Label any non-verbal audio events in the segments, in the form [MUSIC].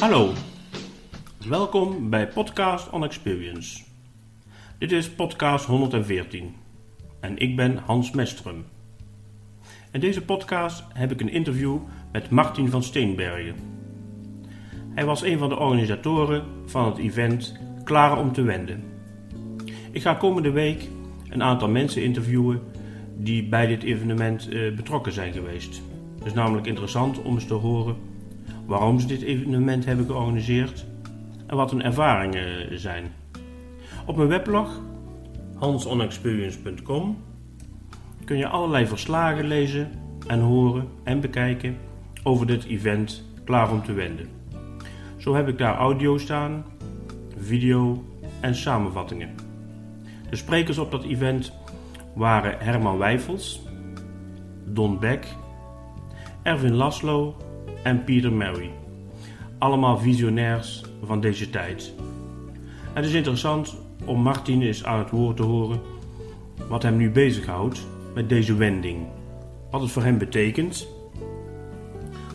Hallo, welkom bij Podcast on Experience. Dit is podcast 114 en ik ben Hans Mestrum. In deze podcast heb ik een interview met Martin van Steenbergen. Hij was een van de organisatoren van het event Klaar om te wenden. Ik ga komende week een aantal mensen interviewen die bij dit evenement eh, betrokken zijn geweest. Het is namelijk interessant om eens te horen waarom ze dit evenement hebben georganiseerd en wat hun ervaringen zijn. Op mijn weblog hansonexperience.com kun je allerlei verslagen lezen en horen en bekijken over dit event Klaar om te wenden. Zo heb ik daar audio staan, video en samenvattingen. De sprekers op dat event waren Herman Wijfels, Don Beck, Erwin Laslo en Peter Mary. Allemaal visionairs van deze tijd. Het is interessant om Martin eens aan het woord te horen wat hem nu bezighoudt met deze wending. Wat het voor hem betekent,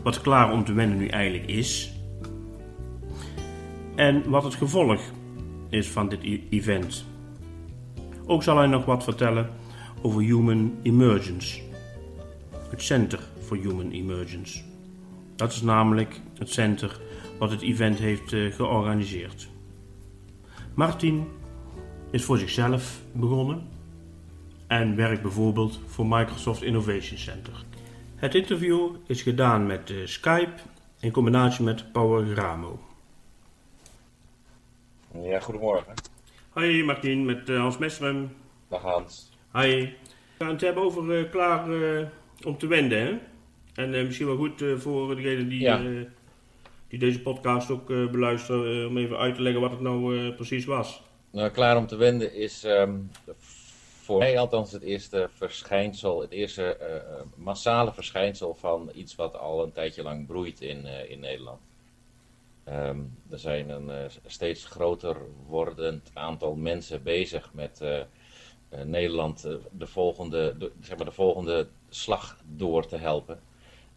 wat klaar om te wenden nu eigenlijk is en wat het gevolg is van dit e- event. Ook zal hij nog wat vertellen over Human Emergence, het Center for Human Emergence. Dat is namelijk het center wat het event heeft eh, georganiseerd. Martin is voor zichzelf begonnen en werkt bijvoorbeeld voor Microsoft Innovation Center. Het interview is gedaan met eh, Skype in combinatie met PowerGramo. Ja, goedemorgen. Hoi Martin, met eh, Hans Mestrum. Dag Hans. Hi. We gaan het hebben over klaar om te wenden. Hè? En eh, misschien wel goed eh, voor degene die, Ja. eh, die deze podcast ook beluisteren, om even uit te leggen wat het nou precies was. Nou, klaar om te wenden is ehm, voor mij althans het eerste verschijnsel, het eerste massale verschijnsel van iets wat al een tijdje lang broeit in, in Nederland. Ehm, er zijn een steeds groter wordend aantal mensen bezig met Nederland de, volgende, de, zeg maar de volgende slag door te helpen.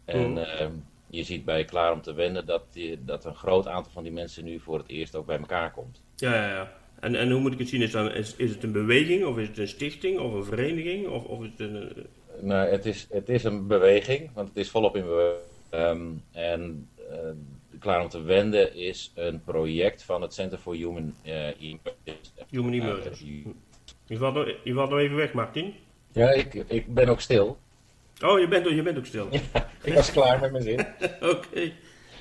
En Mm. ehm, je ziet bij Klaar om te wenden dat, die, dat een groot aantal van die mensen nu voor het eerst ook bij elkaar komt. Ja, ja, ja. En, en hoe moet ik het zien? Is, dan, is, is het een beweging, of is het een stichting, of een vereniging? Of, of is het een. eh, Nou, het is, het is een beweging, want het is volop in beweging. Ehm, en eh, Klaar om te wenden is een project van het Center for Human eh Emergence. Human Emergence? Je valt, nog- je valt nog even weg, Martin. Ja, ik, ik ben ook stil. Oh, je bent, je bent ook stil. [LAUGHS] Ik was klaar met mijn zin. [LAUGHS] Oké.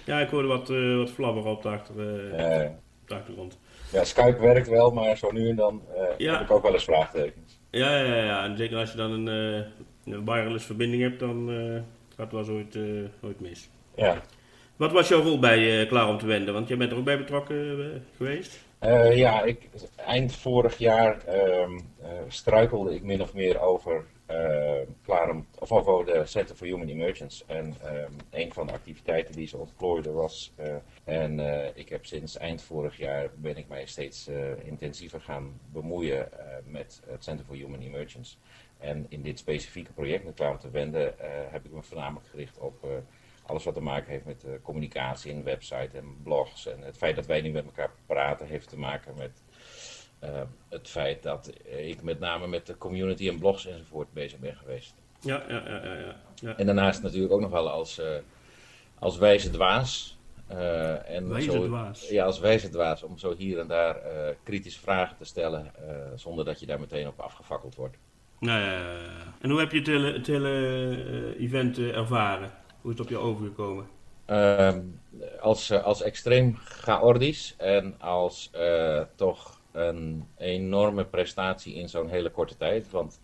Ja, ik hoorde wat, eh wat flabber op de, achter, eh, de achtergrond. ja, Skype werkt wel, maar zo nu en dan eh, Ja. heb ik ook wel eens vraagtekens. Ja, ja, ja. En zeker als je dan een, een wireless verbinding hebt, dan gaat het wel eens ooit, ooit mis. Ja. Wat was jouw rol bij Klaar om te wenden? Want jij bent er ook bij betrokken geweest. Ja, ik, eind vorig jaar ehm, eh, struikelde ik min of meer over, eh, klaar om, of over de Center for Human Emergence. En ehm, een van de activiteiten die ze ontplooide was. eh, en eh, ik heb sinds eind vorig jaar ben ik mij steeds eh, intensiever gaan bemoeien eh, met het Center for Human Emergence. En in dit specifieke project met Klaar te wenden eh, heb ik me voornamelijk gericht op eh, alles wat te maken heeft met eh, communicatie en website en blogs. En het feit dat wij nu met elkaar praten heeft te maken met eh, het feit dat ik met name met de community en blogs enzovoort bezig ben geweest. Ja, ja, ja, ja. ja. En daarnaast natuurlijk ook nog wel als, eh, als wijze dwaas. eh, en Wijze zo- dwaas. Ja, als wijze dwaas. Om zo hier en daar eh, kritische vragen te stellen. eh, zonder dat je daar meteen op afgefakkeld wordt. Nou, ja, ja, ja. En hoe heb je het hele, het hele eh, event eh, ervaren? Hoe is het op je overgekomen? Ehm, als, eh, als extreem chaotisch en als eh, toch een enorme prestatie in zo'n hele korte tijd. Want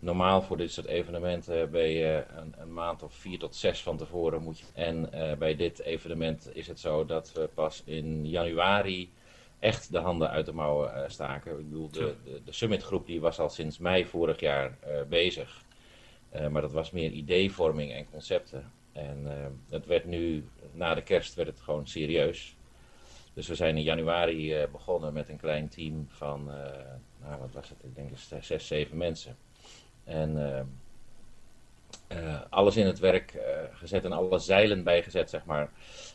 normaal voor dit soort evenementen ben je een, een maand of vier tot zes van tevoren moet. En eh, bij dit evenement is het zo dat we pas in januari echt de handen uit de mouwen eh, staken. Ik bedoel, de, de, de summitgroep die was al sinds mei vorig jaar eh, bezig. Maar dat was meer ideevorming en concepten. En het werd nu, na de kerst werd het gewoon serieus. Dus we zijn in januari eh, begonnen met een klein team van, eh, nou wat was het, ik denk zes, zes zeven mensen. En eh, alles in het werk gezet en alle zeilen bijgezet, zeg maar,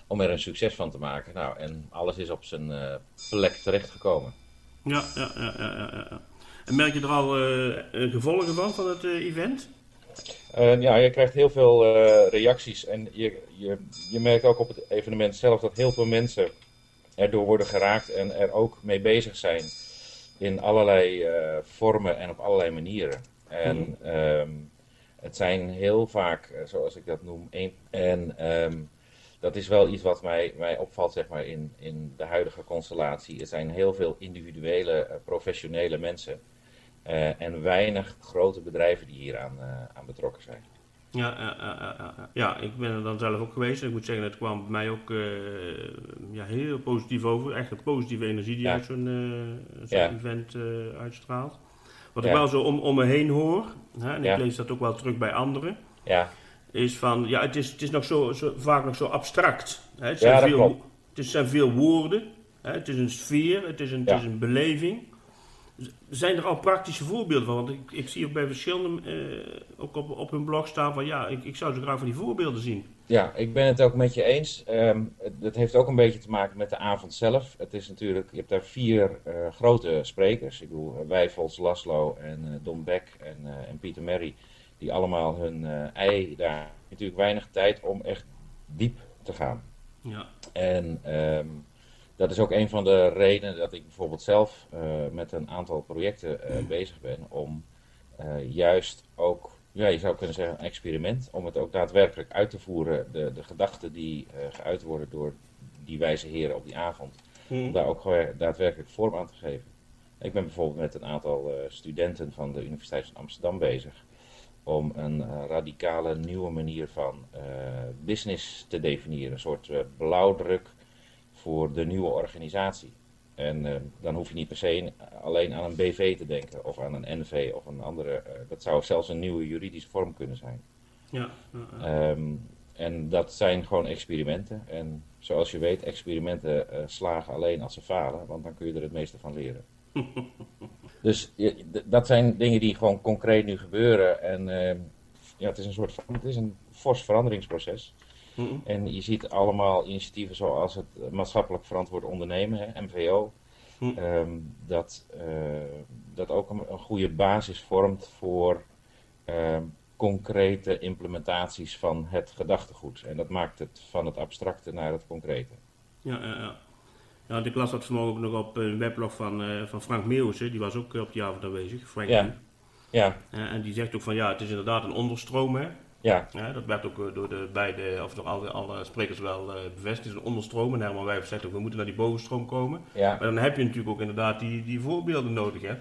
om er een succes van te maken. Nou, en alles is op zijn plek terechtgekomen. Ja, ja, ja, ja, ja. En merk je er al gevolgen van, van het event? ja, je krijgt heel veel reacties en je, je, je merkt ook op het evenement zelf dat heel veel mensen erdoor worden geraakt en er ook mee bezig zijn in allerlei uh, vormen en op allerlei manieren. En mhm. ehm, het zijn heel vaak, eh, zoals ik dat noem, een, en um, dat is wel iets wat mij, mij opvalt zeg maar, in, in de huidige constellatie. Er zijn heel veel individuele, uh, professionele mensen en weinig grote bedrijven die hier aan, aan betrokken zijn. Ja, ja, ja, ja, ik ben er dan zelf ook geweest. Ik moet zeggen, het kwam bij mij ook uh, ja, heel positief over. Echt een positieve energie die uit zo'n uh, event uh, uitstraalt. Wat ik wel zo om, om me heen hoor, hè, en ik lees dat ook wel terug bij anderen, is van, ja, het is, het is nog zo, zo vaak nog zo abstract. Hè. Het, zijn veel, het zijn veel woorden, hè. het is een sfeer, het is een, het is een beleving. Zijn er al praktische voorbeelden van? Want ik, ik zie ook bij verschillende, uh, ook op, op hun blog staan van ja, ik, ik zou zo graag van die voorbeelden zien. Ja, ik ben het ook met je eens. Um, het, heeft ook een beetje te maken met de avond zelf. Het is natuurlijk, je hebt daar vier uh, grote sprekers. Ik bedoel, eh, Wijfels, Laslo en uh, Don Beck en, en Pieter Merry. Die allemaal hun ei daar. Natuurlijk weinig tijd om echt diep te gaan. Ja. En um, dat is ook een van de redenen dat ik bijvoorbeeld zelf uh, met een aantal projecten uh, bezig ben om uh, juist ook, ja, je zou kunnen zeggen een experiment, om het ook daadwerkelijk uit te voeren, de, de gedachten die geuit worden door die wijze heren op die avond, hmm. om daar ook daadwerkelijk vorm aan te geven. Ik ben bijvoorbeeld met een aantal studenten van de Universiteit van Amsterdam bezig om een radicale nieuwe manier van business te definiëren, een soort blauwdruk voor de nieuwe organisatie. En uh, dan hoef je niet per se alleen aan een BV te denken of aan een NV of een andere. Uh, dat zou zelfs een nieuwe juridische vorm kunnen zijn. Ja. Um, en dat zijn gewoon experimenten. En zoals je weet, experimenten uh, slagen alleen als ze falen, want dan kun je er het meeste van leren. [LAUGHS] dus je, dat zijn dingen die gewoon concreet nu gebeuren. En ehm, ja, het is een soort van, het is een fors veranderingsproces. En je ziet allemaal initiatieven zoals het maatschappelijk verantwoord ondernemen, hè, MVO, mhm. ehm, dat, uh, dat ook een, een, goede basis vormt voor uh, concrete implementaties van het gedachtegoed. En dat maakt het van het abstracte naar het concrete. Ja, ja, ja. Ja, ik las dat vanmorgen ook nog op een weblog van, uh, van Frank Meeuwse, die was ook op die avond aanwezig, Frank. Ja. ja. en die zegt ook van ja, het is inderdaad een onderstroom, hè. Ja. ja. Dat werd ook eh, door de beide, of door alle, alle sprekers wel uh, bevestigd. Het is een onderstroom. En Herman Wijver zegt ook, we moeten naar die bovenstroom komen. Ja. Maar dan heb je natuurlijk ook inderdaad die, die voorbeelden nodig, hè?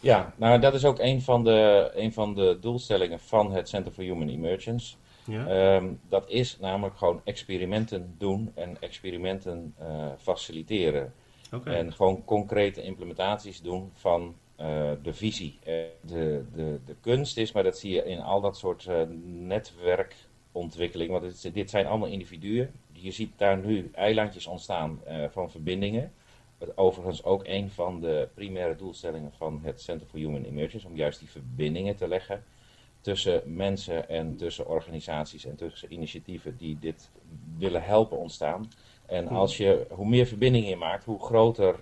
Ja, nou dat is ook een van de, een van de doelstellingen van het Center for Human Emergence. Ja. Um, dat is namelijk gewoon experimenten doen en experimenten uh, faciliteren. Okay. En gewoon concrete implementaties doen van uh, de visie. De, de, de kunst is, maar dat zie je in al dat soort uh, netwerkontwikkeling. Want het, dit zijn allemaal individuen. Je ziet daar nu eilandjes ontstaan van verbindingen. Overigens ook een van de primaire doelstellingen van het Center for Human Emergence. Om juist die verbindingen te leggen tussen mensen en tussen organisaties en tussen initiatieven die dit willen helpen ontstaan. En als je, hoe meer verbindingen je maakt, hoe groter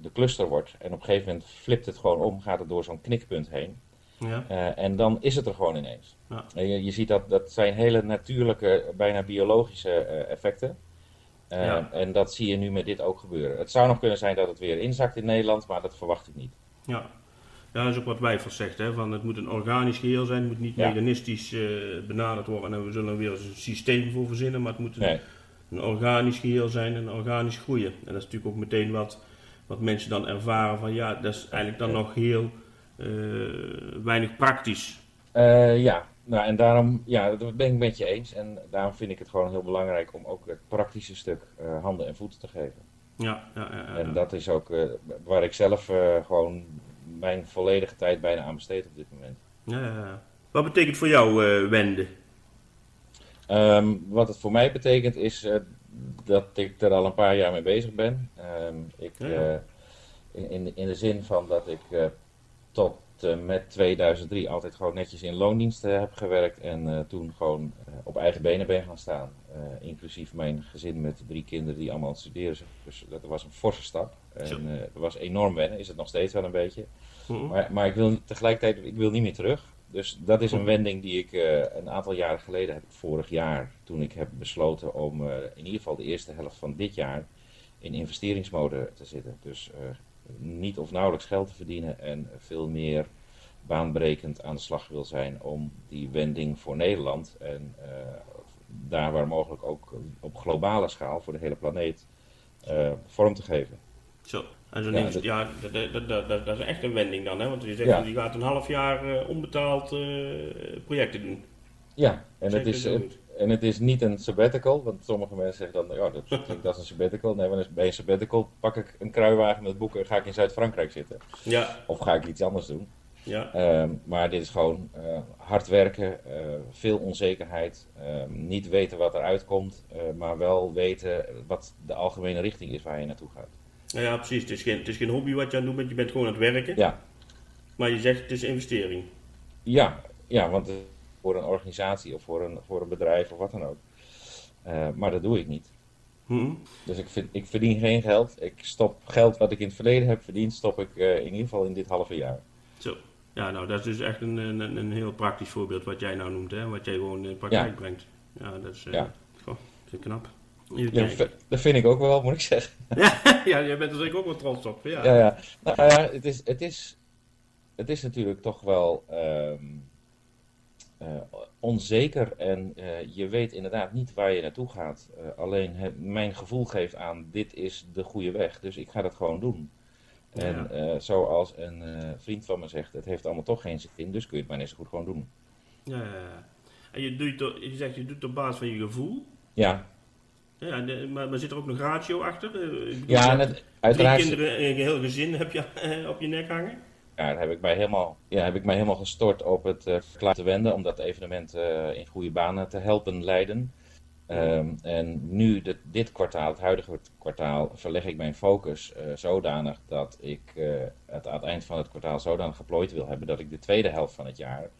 de cluster wordt. En op een gegeven moment flipt het gewoon om, gaat het door zo'n knikpunt heen. Ja. Uh, en dan is het er gewoon ineens. Ja. Je, je, ziet dat dat zijn hele natuurlijke, bijna biologische uh, effecten. Uh, ja. En dat zie je nu met dit ook gebeuren. Het zou nog kunnen zijn dat het weer inzakt in Nederland, maar dat verwacht ik niet. Ja, ja dat is ook wat Wijfels zegt. Hè? Van het moet een organisch geheel zijn, het moet niet mechanistisch benaderd worden en we zullen er weer een systeem voor verzinnen, maar het moet een, nee. een organisch geheel zijn en organisch groeien. En dat is natuurlijk ook meteen wat wat mensen dan ervaren van ja, dat is eigenlijk dan nog heel uh, weinig praktisch. Uh, ja, nou en daarom, ja, dat ben ik met je eens. En daarom vind ik het gewoon heel belangrijk om ook het praktische stuk uh, handen en voeten te geven. Ja, ja, ja. ja en dat is ook waar ik zelf gewoon mijn volledige tijd bijna aan besteed op dit moment. Ja, ja. Wat betekent voor jou wenden? Um, wat het voor mij betekent is dat ik er al een paar jaar mee bezig ben. Um, ik, uh, in, in de zin van dat ik uh, tot en met 2003 altijd gewoon netjes in loondienst heb gewerkt. En toen gewoon op eigen benen ben gaan staan. inclusief mijn gezin met drie kinderen die allemaal aan het studeren zijn. Dus dat was een forse stap. En dat was enorm wennen, is het nog steeds wel een beetje. Mhm. Maar, maar ik wil tegelijkertijd ik wil niet meer terug. Dus dat is een wending die ik een aantal jaren geleden heb, vorig jaar, toen ik heb besloten om in ieder geval de eerste helft van dit jaar in investeringsmode te zitten. Dus niet of nauwelijks geld te verdienen en veel meer baanbrekend aan de slag wil zijn om die wending voor Nederland en daar waar mogelijk ook op globale schaal voor de hele planeet vorm te geven. Zo, en zo ja, dat, ja dat, dat, dat, is echt een wending dan, hè? want je zegt ja. je gaat een half jaar uh, onbetaald projecten doen. Ja, en het is, en het is niet een sabbatical, want sommige mensen zeggen dan, ja, dat klinkt [LAUGHS] als een sabbatical. Nee, want bij een sabbatical pak ik een kruiwagen met boeken en ga ik in Zuid-Frankrijk zitten. Ja. Of ga ik iets anders doen. Ja. Ehm, maar dit is gewoon uh, hard werken, uh, veel onzekerheid, um, niet weten wat eruit komt, maar wel weten wat de algemene richting is waar je naartoe gaat. Ja, ja precies. Het is, geen, het is geen hobby wat je aan het doen bent, je bent gewoon aan het werken. Ja. Maar je zegt het is investering. Ja, ja want voor een organisatie of voor een, voor een bedrijf of wat dan ook. Uh, maar dat doe ik niet. Hmm. Dus ik, vind, ik verdien geen geld. Ik stop geld wat ik in het verleden heb verdiend, stop ik uh, in ieder geval in dit halve jaar. Zo. Ja, nou dat is dus echt een, een, een heel praktisch voorbeeld wat jij nou noemt, hè? wat jij gewoon in praktijk ja. brengt. Ja, dat is, uh, ja. Goh, dat is knap. Ja, dat vind ik ook wel, moet ik zeggen. [LAUGHS] ja, ja jij bent er zeker ook wel trots op. Ja, ja, ja. Nou, ja het, is, het, is, het is natuurlijk toch wel... Um, uh, onzeker en uh, je weet inderdaad niet waar je naartoe gaat. Uh, alleen mijn gevoel geeft aan, dit is de goede weg, dus ik ga dat gewoon doen. Ja. En zoals een vriend van me zegt, het heeft allemaal toch geen zin, dus kun je het maar net zo goed gewoon doen. Ja, ja. en je, doet je zegt, je doet het op basis van je gevoel? Ja. Ja, de, maar, maar zit er ook een ratio achter? Bedoel, ja, net, uiteraard... Drie kinderen en een heel gezin heb je [LAUGHS] op je nek hangen? ja, heb ik mij helemaal, ja, heb ik mij helemaal gestort op het uh, klaar te wenden, om dat evenement uh, in goede banen te helpen leiden. Um, en nu, dit, dit kwartaal, het huidige kwartaal, verleg ik mijn focus uh, zodanig dat ik het aan het eind van het kwartaal zodanig geplooid wil hebben dat ik de tweede helft van het jaar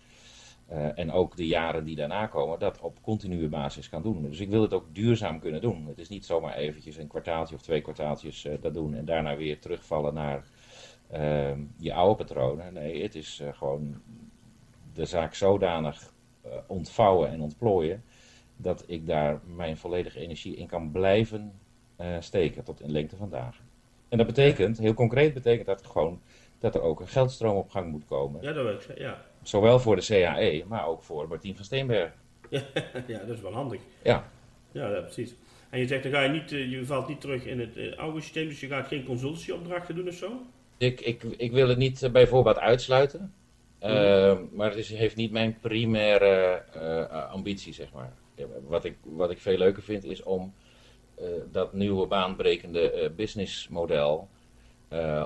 en ook de jaren die daarna komen, dat op continue basis kan doen. Dus ik wil het ook duurzaam kunnen doen. Het is niet zomaar eventjes een kwartaaltje of twee kwartaaltjes dat doen en daarna weer terugvallen naar uh, je oude patronen. Nee, het is uh, gewoon de zaak zodanig ontvouwen en ontplooien dat ik daar mijn volledige energie in kan blijven steken tot in lengte van dagen. En dat betekent, heel concreet betekent dat gewoon dat er ook een geldstroom op gang moet komen. Ja, dat wil ik zeggen, ja. Zowel voor de CAE, maar ook voor Martien van Steenberg. [LAUGHS] Ja, ja, dat is wel handig. Ja. Ja, precies. En je zegt, dan ga je, niet, je valt niet terug in het oude systeem, dus je gaat geen consultieopdrachten doen of zo? Ik, ik, ik wil het niet uh, bij voorbaat uitsluiten. Uh, maar het is, heeft niet mijn primaire uh, ambitie, zeg maar. Wat ik, wat ik veel leuker vind is om dat nieuwe baanbrekende businessmodel,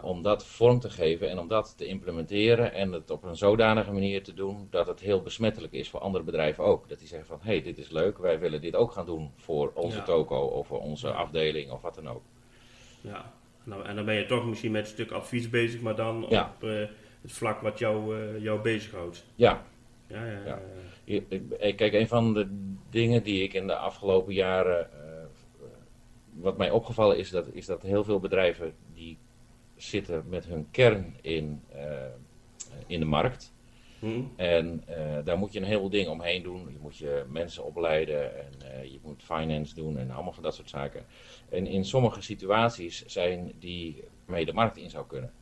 om dat vorm te geven en om dat te implementeren en het op een zodanige manier te doen dat het heel besmettelijk is voor andere bedrijven ook. Dat die zeggen van, hé, hey, dit is leuk, wij willen dit ook gaan doen voor onze ja. toko of voor onze afdeling of wat dan ook. Ja, nou, en dan ben je toch misschien met een stuk advies bezig, maar dan ja. op uh, het vlak wat jou, uh, jou bezighoudt. Ja. Ja, ja. Kijk, een van de dingen die ik in de afgelopen jaren, wat mij opgevallen is, dat, is dat heel veel bedrijven die zitten met hun kern in, in de markt. Hmm. En daar moet je een heleboel dingen omheen doen. Je moet je mensen opleiden en je moet finance doen en allemaal van dat soort zaken. En in sommige situaties zijn die mee de markt in zou kunnen.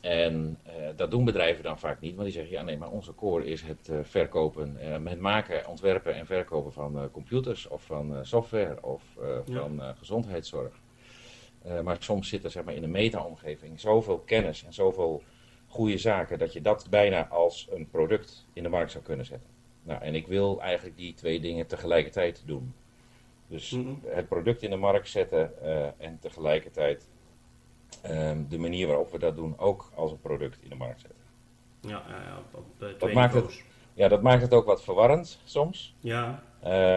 En uh, dat doen bedrijven dan vaak niet, want die zeggen, ja nee, maar onze core is het uh, verkopen, uh, het maken, ontwerpen en verkopen van computers of van software of van gezondheidszorg. Maar soms zit er zeg maar, in een meta-omgeving zoveel kennis en zoveel goede zaken dat je dat bijna als een product in de markt zou kunnen zetten. Nou, en ik wil eigenlijk die twee dingen tegelijkertijd doen. Dus mm-hmm. het product in de markt zetten uh, en tegelijkertijd um, de manier waarop we dat doen ook als een product in de markt zetten. Ja, ja, ja op, op dat maakt het, ja, dat maakt het ook wat verwarrend soms. Ja.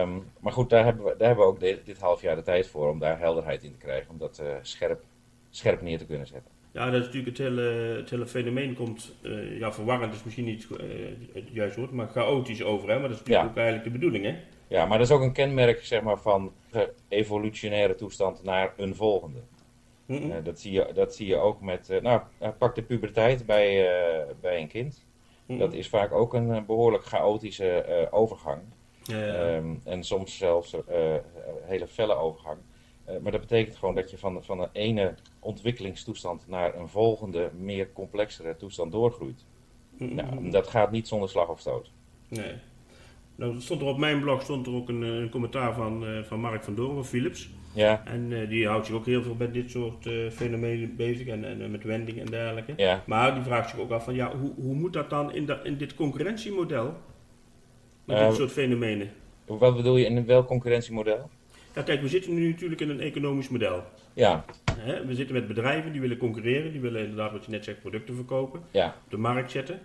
Um, maar goed, daar hebben we, daar hebben we ook dit, dit half jaar de tijd voor om daar helderheid in te krijgen, om dat uh, scherp, scherp neer te kunnen zetten. Ja, dat is natuurlijk het hele, het hele fenomeen komt, eh, ja, verwarrend is misschien niet eh, het juiste woord, maar chaotisch over, hè? Maar dat is natuurlijk Ja. ook eigenlijk de bedoeling, hè? Ja, maar dat is ook een kenmerk zeg maar, van de evolutionaire toestand naar een volgende. Eh, dat, zie je, dat zie je ook met, eh, nou, eh, pak de puberteit bij, eh, bij een kind. Mhm. Dat is vaak ook een eh, behoorlijk chaotische eh, overgang. Ja, ja. Ehm, en soms zelfs eh, hele felle overgang. Maar dat betekent gewoon dat je van, van een ene ontwikkelingstoestand naar een volgende, meer complexere toestand doorgroeit. Nou, dat gaat niet zonder slag of stoot. Nee. Nou, stond er op mijn blog stond er ook een, een commentaar van, van Mark van Doorn van Philips. Ja, En eh, die houdt zich ook heel veel met dit soort eh, fenomenen bezig en, en eh, met wending en dergelijke. ja. Maar die vraagt zich ook af van ja, hoe, hoe moet dat dan in, dat, in dit concurrentiemodel? Met dit soort fenomenen. Wat bedoel je in een wel concurrentiemodel? Ja, kijk, we zitten nu natuurlijk in een economisch model. Ja, Hè? We zitten met bedrijven die willen concurreren, die willen inderdaad, wat je net zegt, producten verkopen, ja. op de markt zetten.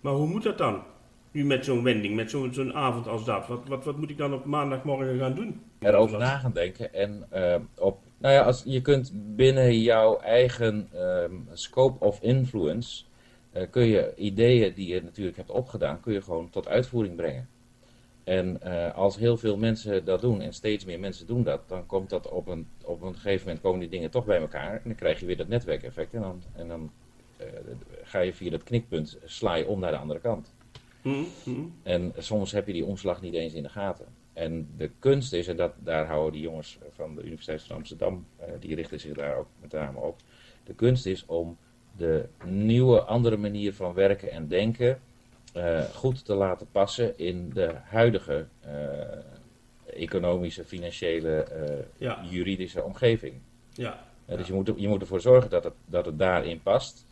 Maar hoe moet dat dan? Nu met zo'n wending, met zo'n avond als dat. Wat, wat, wat moet ik dan op maandagmorgen gaan doen? erover na gaan denken. En eh, op, nou ja, als, je kunt binnen jouw eigen ehm, scope of influence, eh, kun je ideeën die je natuurlijk hebt opgedaan, kun je gewoon tot uitvoering brengen. En eh, als heel veel mensen dat doen, en steeds meer mensen doen dat, dan komt dat op een, op een gegeven moment komen die dingen toch bij elkaar. En dan krijg je weer dat netwerkeffect. En dan, en dan ga je via dat knikpunt, sla je om naar de andere kant. En soms heb je die omslag niet eens in de gaten. En de kunst is, en dat, daar houden die jongens van de Universiteit van Amsterdam, eh, die richten zich daar ook met name op. De kunst is om de nieuwe, andere manier van werken en denken eh, goed te laten passen in de huidige eh, economische, financiële, Ja. juridische omgeving. Ja. Eh, Dus je moet, je moet ervoor zorgen dat het, dat het daarin past.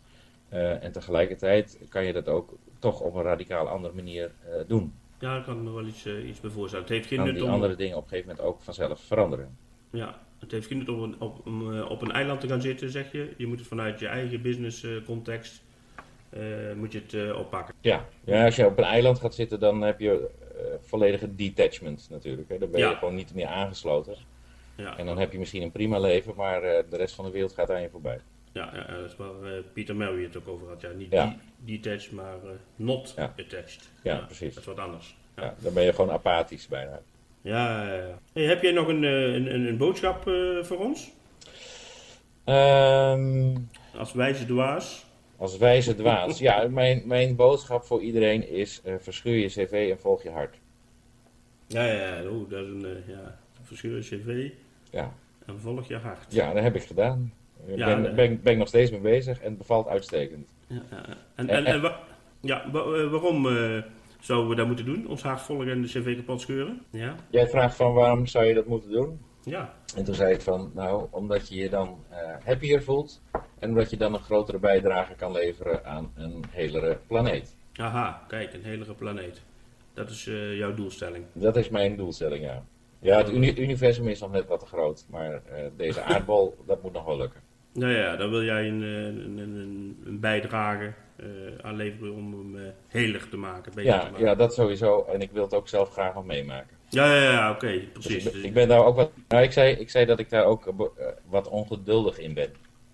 Eh, en tegelijkertijd kan je dat ook toch op een radicaal andere manier eh, doen. ja, daar kan ik me wel iets, eh, iets bij voorstellen. Het heeft geen nut die om... andere dingen op een gegeven moment ook vanzelf veranderen. Ja, het heeft geen nut om, op, om op een eiland te gaan zitten, zeg je. Je moet het vanuit je eigen business context moet je het oppakken. Ja. ja, als je op een eiland gaat zitten, dan heb je volledige detachment natuurlijk. Hè. Dan ben je Ja. gewoon niet meer aangesloten. Ja, En dan heb je misschien een prima leven, maar de rest van de wereld gaat aan je voorbij. Ja, ja, dat is waar eh, Pieter het ook over had. Ja, niet Ja. de- detached, maar eh, not Ja. attached. Ja, precies. Dat is wat anders. Ja, Ja, dan ben je gewoon apathisch bijna. ja, ja, ja. Hey, heb jij nog een, eh, een, een, een boodschap voor ons? Ehm, Als wijze dwaas. als wijze dwaas. ja, mijn, mijn boodschap voor iedereen is: eh, verschuur je cv en volg je hart. Ja, ja, ja. Oh, dat is een ja, verscheur je cv Ja. en volg je hart. Ja, dat heb ik gedaan. Ik Ja, ben, ben, ben ik nog steeds mee bezig en het bevalt uitstekend. Ja. En, en, en wa- ja, wa- eh, waarom eh, zouden we dat moeten doen? Ons hart volgen en de cv kapot scheuren? Ja, Jij vraagt van waarom zou je dat moeten doen? ja, En toen zei ik van, nou, omdat je je dan eh, happier voelt en omdat je dan een grotere bijdrage kan leveren aan een helere planeet. aha, kijk, een helere planeet. Dat is eh, jouw doelstelling. Dat is mijn doelstelling, ja. Ja, het uni- universum is nog net wat te groot, maar eh, deze [LAUGHS] aardbol, dat moet nog wel lukken. Nou ja, dan wil jij een, eh, een, een, een, bijdrage eh, aan leveren om hem eh, heler te maken. Beter te Ja, maken. ja, dat sowieso. En ik wil het ook zelf graag nog meemaken. ja, ja, ja, oké, Dus precies. ik, ben, ik ben daar ook wat... Nou, ik zei, ik zei dat ik daar ook wat ongeduldig in ben.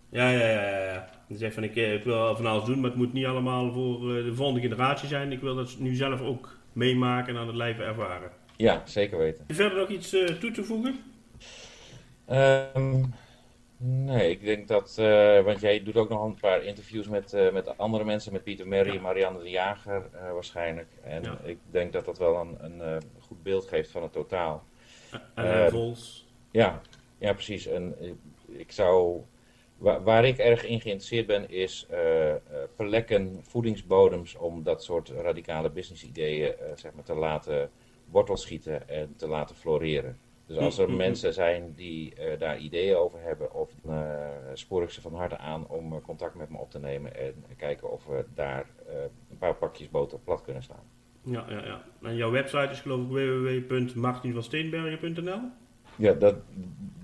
Ja, ja, ja, ja. ja. Je zegt van ik, ik wil van alles doen, maar het moet niet allemaal voor de volgende generatie zijn. Ik wil dat nu zelf ook meemaken en aan het lijf ervaren. Ja, zeker weten. Verder nog iets toe te voegen? Ehm, nee, ik denk dat, eh, want jij doet ook nog een paar interviews met, eh, met andere mensen, met Pieter Merry, Ja. Marianne de Jager eh, waarschijnlijk. En Ja. ik denk dat dat wel een, een goed beeld geeft van het totaal. En Vols. Ja, ja precies. En ik zou, waar, waar ik erg in geïnteresseerd ben, is plekken, voedingsbodems om dat soort radicale business ideeën zeg maar, te laten wortel schieten en te laten floreren. Dus als er Mm, mm, mensen zijn die eh, daar ideeën over hebben, of uh, spoor ik ze van harte aan om eh, contact met me op te nemen en kijken of we daar eh, een paar pakjes boter plat kunnen slaan. Ja, ja, ja. En jouw website is geloof ik www.martinvansteenbergen.nl Ja, dat,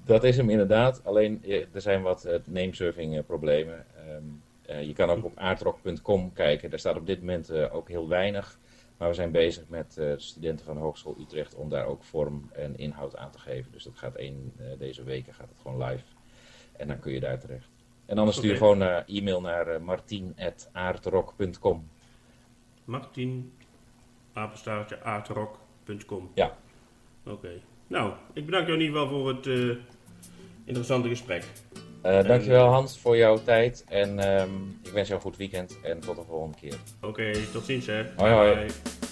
dat is hem inderdaad. Alleen eh, er zijn wat eh, namesurfing eh, problemen. Ehm, eh, je kan ook op aardrock.com kijken. Daar staat op dit moment eh, ook heel weinig. Maar we zijn bezig met eh, studenten van de Hogeschool Utrecht om daar ook vorm en inhoud aan te geven. Dus dat gaat één eh, deze weken gaat het gewoon live. En dan kun je daar terecht. En anders stuur Oké. gewoon eh, e-mail naar martien.aardrock.com. Martin, apenstaartje, aardrock.com. Ja. Oké. Nou, ik bedank jou in ieder geval voor het interessante gesprek. Uh, dankjewel Hans voor jouw tijd en um, ik wens jou een goed weekend en tot de volgende keer. Oké, tot ziens hè. Hoi hoi. Bye.